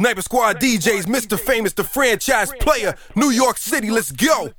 Sniper Squad DJs, Mr. Famous, the franchise player, New York City, let's go.